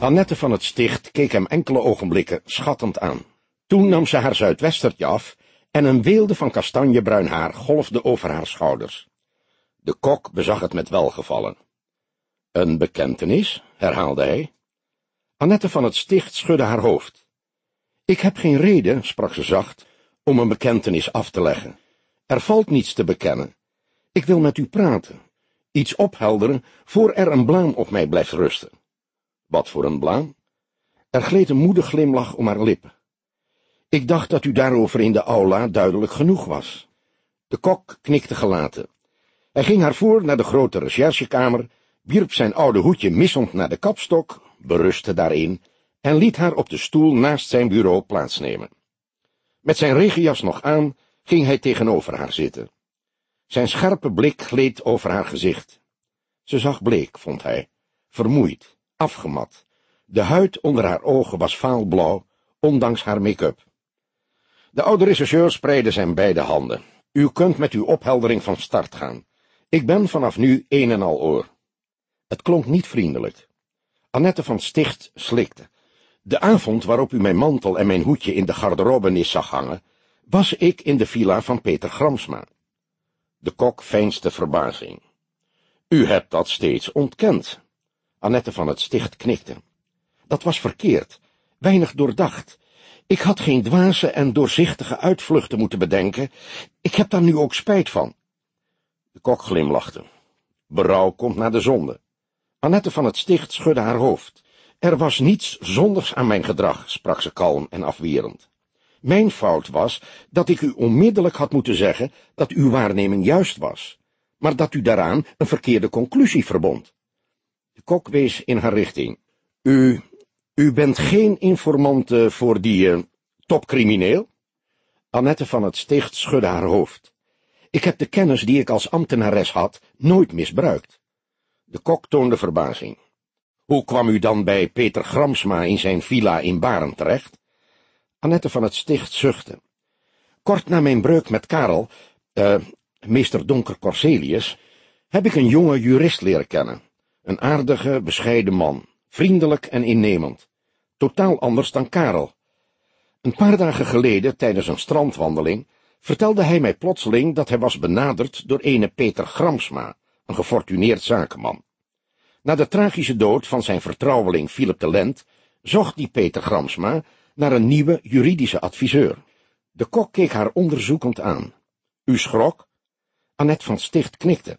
Annette van het Sticht keek hem enkele ogenblikken schattend aan. Toen nam ze haar zuidwestertje af en een weelde van kastanjebruin haar golfde over haar schouders. De kok bezag het met welgevallen. Een bekentenis, herhaalde hij. Annette van het Sticht schudde haar hoofd. Ik heb geen reden, sprak ze zacht, om een bekentenis af te leggen. Er valt niets te bekennen. Ik wil met u praten, iets ophelderen, voor er een blaam op mij blijft rusten. Wat voor een blaam? Er gleed een moede glimlach om haar lippen. Ik dacht dat u daarover in de aula duidelijk genoeg was. De kok knikte gelaten. Hij ging haar voor naar de grote recherchekamer, wierp zijn oude hoedje missend naar de kapstok, berustte daarin en liet haar op de stoel naast zijn bureau plaatsnemen. Met zijn regenjas nog aan, ging hij tegenover haar zitten. Zijn scherpe blik gleed over haar gezicht. Ze zag bleek, vond hij, vermoeid, afgemat. De huid onder haar ogen was vaalblauw, ondanks haar make-up. De oude rechercheur spreidde zijn beide handen. U kunt met uw opheldering van start gaan. Ik ben vanaf nu een en al oor. Het klonk niet vriendelijk. Annette van Sticht slikte. De avond waarop u mijn mantel en mijn hoedje in de garderobenis zag hangen, was ik in de villa van Peter Gramsma. De kok veinsde verbazing. U hebt dat steeds ontkend. Annette van het Sticht knikte. Dat was verkeerd, weinig doordacht. Ik had geen dwaze en doorzichtige uitvluchten moeten bedenken. Ik heb daar nu ook spijt van. De kok glimlachte. Berouw komt na de zonde. Annette van het Sticht schudde haar hoofd. Er was niets zondigs aan mijn gedrag, sprak ze kalm en afwerend. Mijn fout was dat ik u onmiddellijk had moeten zeggen dat uw waarneming juist was, maar dat u daaraan een verkeerde conclusie verbond. Kok wees in haar richting. U, u bent geen informante voor die uh, topcrimineel? Annette van het Sticht schudde haar hoofd. Ik heb de kennis die ik als ambtenares had nooit misbruikt. De kok toonde verbazing. Hoe kwam u dan bij Peter Gramsma in zijn villa in Baren terecht? Annette van het Sticht zuchtte. Kort na mijn breuk met Karel, uh, meester Donker Corselius, heb ik een jonge jurist leren kennen. Een aardige, bescheiden man, vriendelijk en innemend. Totaal anders dan Karel. Een paar dagen geleden, tijdens een strandwandeling, vertelde hij mij plotseling dat hij was benaderd door ene Peter Gramsma, een gefortuneerd zakenman. Na de tragische dood van zijn vertrouweling Philip de Lent, zocht die Peter Gramsma naar een nieuwe juridische adviseur. De kok keek haar onderzoekend aan. U schrok? Annette van Sticht knikte.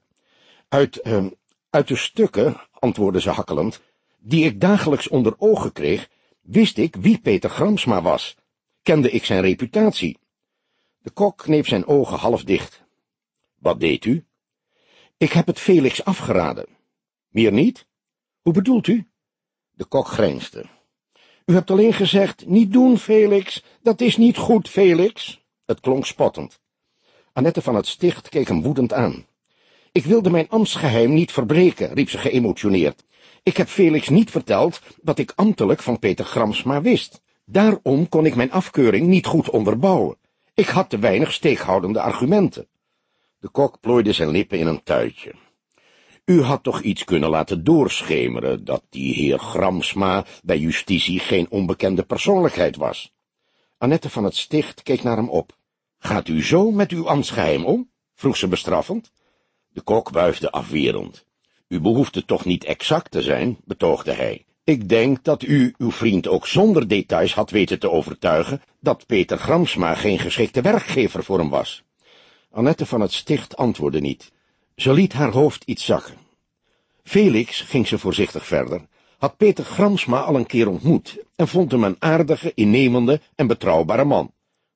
Uit, uh, uit de stukken, antwoordde ze hakkelend, die ik dagelijks onder ogen kreeg, wist ik wie Peter Gramsma was, kende ik zijn reputatie. De kok kneep zijn ogen half dicht. Wat deed u? Ik heb het Felix afgeraden. Meer niet? Hoe bedoelt u? De kok grijnsde. U hebt alleen gezegd, niet doen, Felix, dat is niet goed, Felix. Het klonk spottend. Annette van het Sticht keek hem woedend aan. Ik wilde mijn ambtsgeheim niet verbreken, riep ze geëmotioneerd. Ik heb Felix niet verteld wat ik ambtelijk van Peter Gramsma wist. Daarom kon ik mijn afkeuring niet goed onderbouwen. Ik had te weinig steekhoudende argumenten. De kok plooide zijn lippen in een tuitje. U had toch iets kunnen laten doorschemeren, dat die heer Gramsma bij justitie geen onbekende persoonlijkheid was. Annette van het Sticht keek naar hem op. Gaat u zo met uw ambtsgeheim om? vroeg ze bestraffend. De kok wuifde afwerend. U behoefde toch niet exact te zijn, betoogde hij. Ik denk dat u uw vriend ook zonder details had weten te overtuigen dat Peter Gramsma geen geschikte werkgever voor hem was. Annette van het Sticht antwoordde niet. Ze liet haar hoofd iets zakken. Felix, ging ze voorzichtig verder, had Peter Gramsma al een keer ontmoet en vond hem een aardige, innemende en betrouwbare man.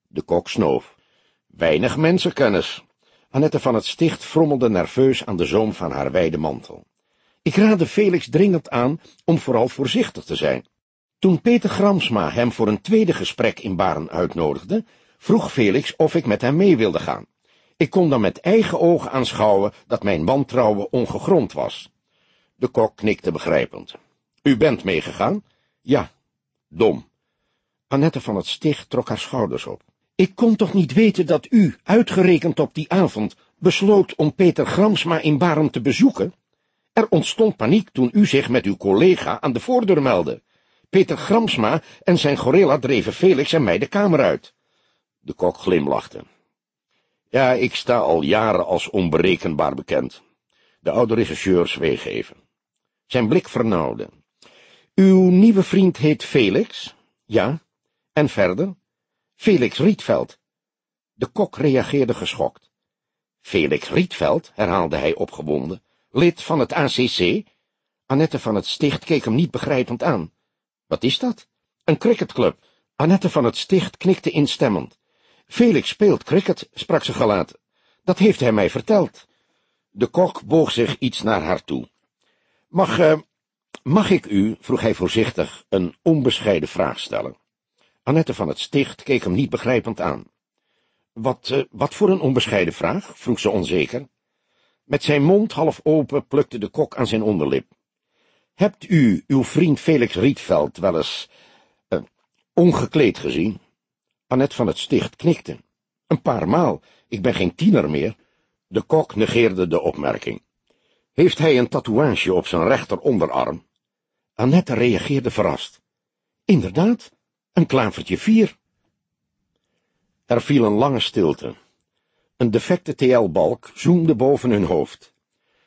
De kok snoof. Weinig mensenkennis. Annette van het Sticht frommelde nerveus aan de zoom van haar wijde mantel. Ik raadde Felix dringend aan om vooral voorzichtig te zijn. Toen Peter Gramsma hem voor een tweede gesprek in Baren uitnodigde, vroeg Felix of ik met hem mee wilde gaan. Ik kon dan met eigen ogen aanschouwen dat mijn wantrouwen ongegrond was. De kok knikte begrijpend. U bent meegegaan? Ja. Dom. Annette van het Sticht trok haar schouders op. Ik kon toch niet weten dat u, uitgerekend op die avond, besloot om Peter Gramsma in Baren te bezoeken? Er ontstond paniek toen u zich met uw collega aan de voordeur meldde. Peter Gramsma en zijn gorilla dreven Felix en mij de kamer uit. De kok glimlachte. Ja, ik sta al jaren als onberekenbaar bekend. De oude regisseur zweeg even. Zijn blik vernauwde. Uw nieuwe vriend heet Felix? Ja. En verder? Felix Rietveld. De kok reageerde geschokt. Felix Rietveld, herhaalde hij opgewonden, lid van het ACC? Annette van het Sticht keek hem niet begrijpend aan. Wat is dat? Een cricketclub. Annette van het Sticht knikte instemmend. Felix speelt cricket, sprak ze gelaten. Dat heeft hij mij verteld. De kok boog zich iets naar haar toe. Mag, uh, mag ik u, vroeg hij voorzichtig, een onbescheiden vraag stellen? Annette van het Sticht keek hem niet begrijpend aan. Wat, uh, wat voor een onbescheiden vraag? vroeg ze onzeker. Met zijn mond half open plukte de kok aan zijn onderlip. Hebt u uw vriend Felix Rietveld wel eens uh, ongekleed gezien? Annette van het Sticht knikte. Een paar maal, ik ben geen tiener meer. De kok negeerde de opmerking. Heeft hij een tatoeage op zijn rechter onderarm? Annette reageerde verrast. Inderdaad, een klavertje vier. Er viel een lange stilte. Een defecte TL-balk zoomde boven hun hoofd.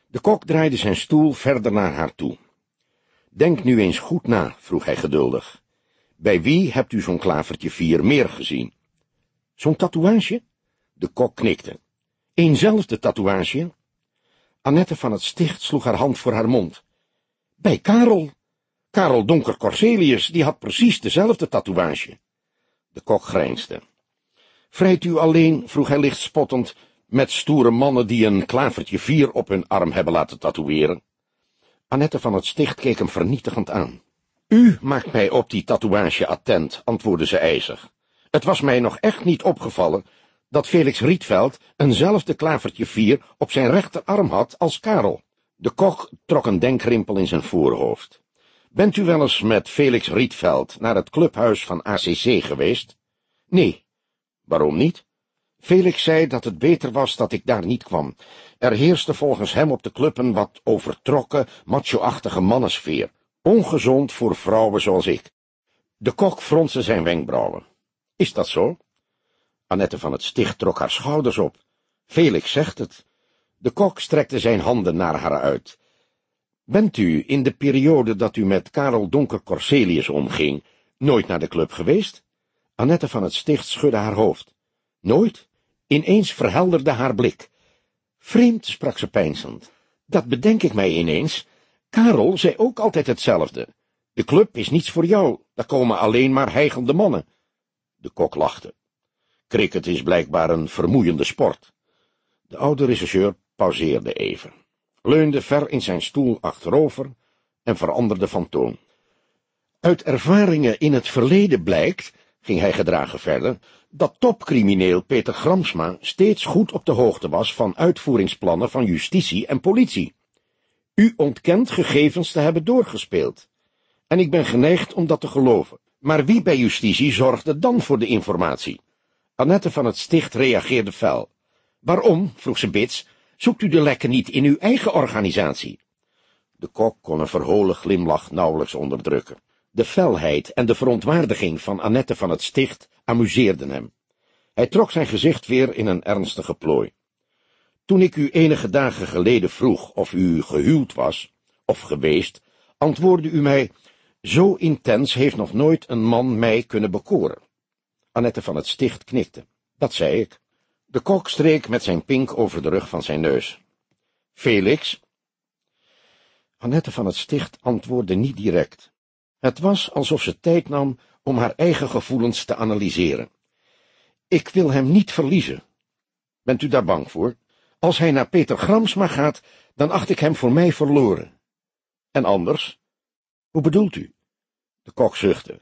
De kok draaide zijn stoel verder naar haar toe. Denk nu eens goed na, vroeg hij geduldig. Bij wie hebt u zo'n klavertje vier meer gezien? Zo'n tatoeage? De kok knikte. Eenzelfde tatoeage? Annette van het sticht sloeg haar hand voor haar mond. Bij Karel. Karel Donker Corselius, die had precies dezelfde tatoeage. De kok grijnsde. Vrijt u alleen, vroeg hij licht spottend, met stoere mannen die een klavertje vier op hun arm hebben laten tatoeëren? Annette van het sticht keek hem vernietigend aan. U maakt mij op die tatoeage attent, antwoordde ze ijzig. Het was mij nog echt niet opgevallen dat Felix Rietveld eenzelfde klavertje vier op zijn rechterarm had als Karel. De kok trok een denkrimpel in zijn voorhoofd. Bent u wel eens met Felix Rietveld naar het clubhuis van ACC geweest? Nee. Waarom niet? Felix zei dat het beter was dat ik daar niet kwam. Er heerste volgens hem op de club een wat overtrokken, macho-achtige mannensfeer, ongezond voor vrouwen zoals ik. De kok fronste zijn wenkbrauwen. Is dat zo? Annette van het Sticht trok haar schouders op. Felix zegt het. De kok strekte zijn handen naar haar uit. Bent u, in de periode dat u met Karel Donker Corselius omging, nooit naar de club geweest? Annette van het Sticht schudde haar hoofd. Nooit? Ineens verhelderde haar blik. Vreemd, sprak ze peinzend. Dat bedenk ik mij ineens. Karel zei ook altijd hetzelfde. De club is niets voor jou, daar komen alleen maar heigende mannen. De kok lachte. Cricket is blijkbaar een vermoeiende sport. De oude regisseur pauzeerde even, leunde ver in zijn stoel achterover en veranderde van toon. Uit ervaringen in het verleden blijkt, ging hij gedragen verder, dat topcrimineel Peter Gramsma steeds goed op de hoogte was van uitvoeringsplannen van justitie en politie. U ontkent gegevens te hebben doorgespeeld. En ik ben geneigd om dat te geloven. Maar wie bij justitie zorgde dan voor de informatie? Annette van het Sticht reageerde fel. Waarom, vroeg ze bits, zoekt u de lekken niet in uw eigen organisatie? De kok kon een verholen glimlach nauwelijks onderdrukken. De felheid en de verontwaardiging van Annette van het Sticht amuseerden hem. Hij trok zijn gezicht weer in een ernstige plooi. Toen ik u enige dagen geleden vroeg of u gehuwd was, of geweest, antwoordde u mij, zo intens heeft nog nooit een man mij kunnen bekoren. Annette van het Sticht knikte. Dat zei ik. De kok streek met zijn pink over de rug van zijn neus. Felix? Annette van het Sticht antwoordde niet direct. Het was alsof ze tijd nam om haar eigen gevoelens te analyseren. Ik wil hem niet verliezen. Bent u daar bang voor? Als hij naar Peter Gramsma gaat, dan acht ik hem voor mij verloren. En anders? Hoe bedoelt u? De kok zuchtte.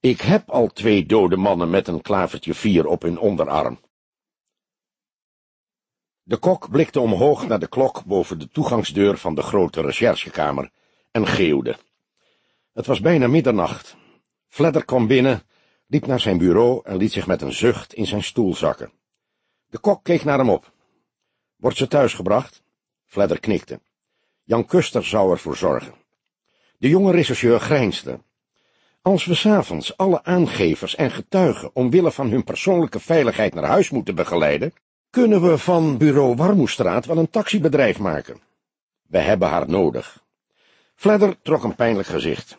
Ik heb al twee dode mannen met een klavertje vier op hun onderarm. De kok blikte omhoog naar de klok boven de toegangsdeur van de grote recherchekamer en geeuwde. Het was bijna middernacht. Fledder kwam binnen, liep naar zijn bureau en liet zich met een zucht in zijn stoel zakken. De kok keek naar hem op. Wordt ze thuisgebracht? Fledder knikte. Jan Kuster zou ervoor zorgen. De jonge rechercheur grijnsde. Als we s'avonds alle aangevers en getuigen omwille van hun persoonlijke veiligheid naar huis moeten begeleiden, kunnen we van bureau Warmoestraat wel een taxibedrijf maken. We hebben haar nodig. Fledder trok een pijnlijk gezicht.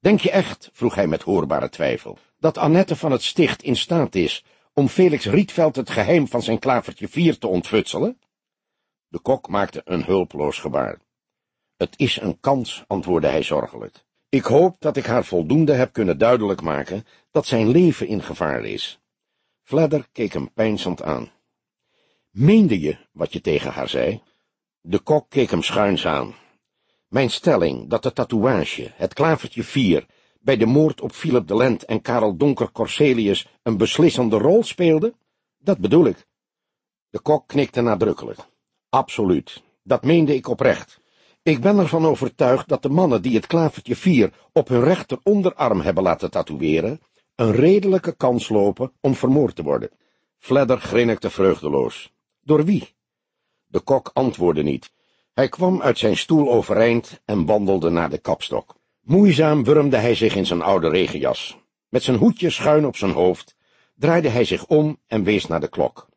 Denk je echt, vroeg hij met hoorbare twijfel, dat Annette van het Sticht in staat is om Felix Rietveld het geheim van zijn klavertje vier te ontfutselen? De kok maakte een hulpeloos gebaar. Het is een kans, antwoordde hij zorgelijk. Ik hoop dat ik haar voldoende heb kunnen duidelijk maken dat zijn leven in gevaar is. Fledder keek hem peinzend aan. Meende je wat je tegen haar zei? De kok keek hem schuins aan. Mijn stelling dat de tatoeage, het klavertje 4, bij de moord op Philip de Lent en Karel Donker Corselius een beslissende rol speelde? Dat bedoel ik. De kok knikte nadrukkelijk. Absoluut, dat meende ik oprecht. Ik ben ervan overtuigd dat de mannen die het klavertje 4 op hun rechter onderarm hebben laten tatoeëren, een redelijke kans lopen om vermoord te worden. Fledder grinnikte vreugdeloos. Door wie? De kok antwoordde niet. Hij kwam uit zijn stoel overeind en wandelde naar de kapstok. Moeizaam wurmde hij zich in zijn oude regenjas. Met zijn hoedje schuin op zijn hoofd draaide hij zich om en wees naar de klok.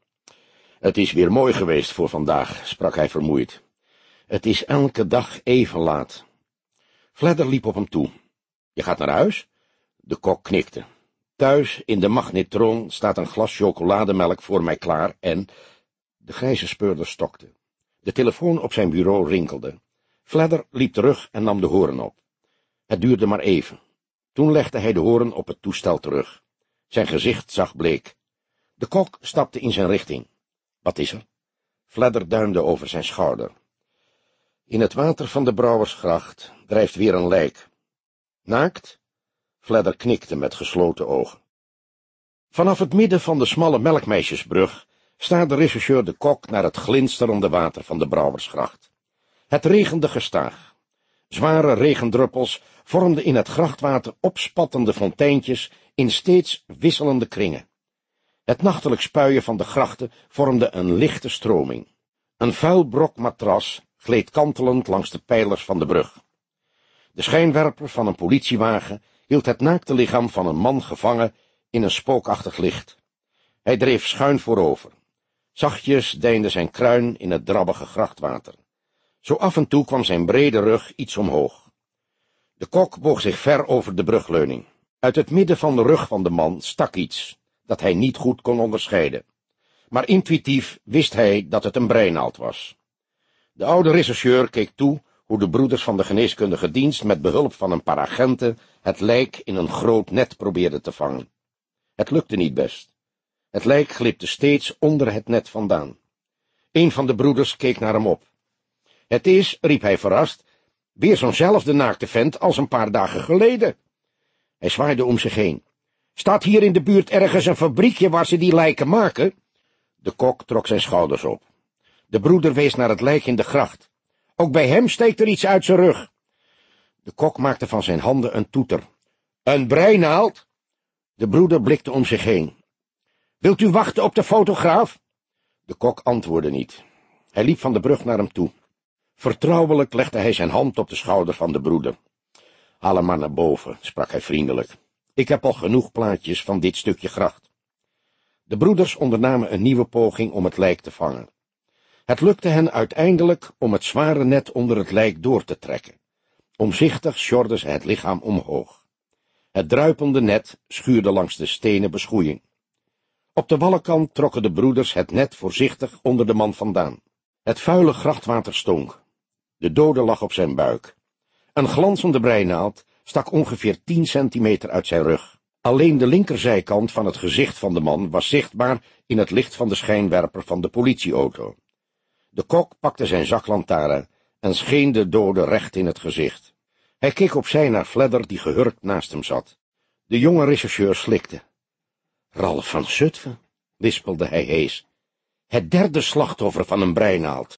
Het is weer mooi geweest voor vandaag, sprak hij vermoeid. Het is elke dag even laat. Fledder liep op hem toe. Je gaat naar huis? De kok knikte. Thuis, in de magnetron, staat een glas chocolademelk voor mij klaar en... De grijze speurder stokte. De telefoon op zijn bureau rinkelde. Fledder liep terug en nam de horen op. Het duurde maar even. Toen legde hij de horen op het toestel terug. Zijn gezicht zag bleek. De kok stapte in zijn richting. Wat is er? Fledder duimde over zijn schouder. In het water van de Brouwersgracht drijft weer een lijk. Naakt? Fledder knikte met gesloten ogen. Vanaf het midden van de smalle melkmeisjesbrug staat de rechercheur de kok naar het glinsterende water van de Brouwersgracht. Het regende gestaag. Zware regendruppels vormden in het grachtwater opspattende fonteintjes in steeds wisselende kringen. Het nachtelijk spuien van de grachten vormde een lichte stroming. Een vuil brok matras gleed kantelend langs de pijlers van de brug. De schijnwerper van een politiewagen hield het naakte lichaam van een man gevangen in een spookachtig licht. Hij dreef schuin voorover. Zachtjes deinde zijn kruin in het drabbige grachtwater. Zo af en toe kwam zijn brede rug iets omhoog. De kok boog zich ver over de brugleuning. Uit het midden van de rug van de man stak iets, dat hij niet goed kon onderscheiden. Maar intuïtief wist hij dat het een breinaald was. De oude rechercheur keek toe hoe de broeders van de geneeskundige dienst met behulp van een paar agenten het lijk in een groot net probeerden te vangen. Het lukte niet best. Het lijk glipte steeds onder het net vandaan. Een van de broeders keek naar hem op. Het is, riep hij verrast, weer zo'nzelfde naakte vent als een paar dagen geleden. Hij zwaaide om zich heen. Staat hier in de buurt ergens een fabriekje waar ze die lijken maken? De kok trok zijn schouders op. De broeder wees naar het lijk in de gracht. Ook bij hem steekt er iets uit zijn rug. De kok maakte van zijn handen een toeter. Een breinaald? De broeder blikte om zich heen. Wilt u wachten op de fotograaf? De kok antwoordde niet. Hij liep van de brug naar hem toe. Vertrouwelijk legde hij zijn hand op de schouder van de broeder. Haal hem maar naar boven, sprak hij vriendelijk. Ik heb al genoeg plaatjes van dit stukje gracht. De broeders ondernamen een nieuwe poging om het lijk te vangen. Het lukte hen uiteindelijk om het zware net onder het lijk door te trekken. Omzichtig sjorden ze het lichaam omhoog. Het druipende net schuurde langs de stenen beschoeiing. Op de wallenkant trokken de broeders het net voorzichtig onder de man vandaan. Het vuile grachtwater stonk. De dode lag op zijn buik. Een glanzende breinaald stak ongeveer tien centimeter uit zijn rug. Alleen de linkerzijkant van het gezicht van de man was zichtbaar in het licht van de schijnwerper van de politieauto. De kok pakte zijn zaklantaarn en scheen de dode recht in het gezicht. Hij keek opzij naar Fledder, die gehurkt naast hem zat. De jonge rechercheur slikte. Ralf van Zutphen, lispelde hij hees. Het derde slachtoffer van een breinaald.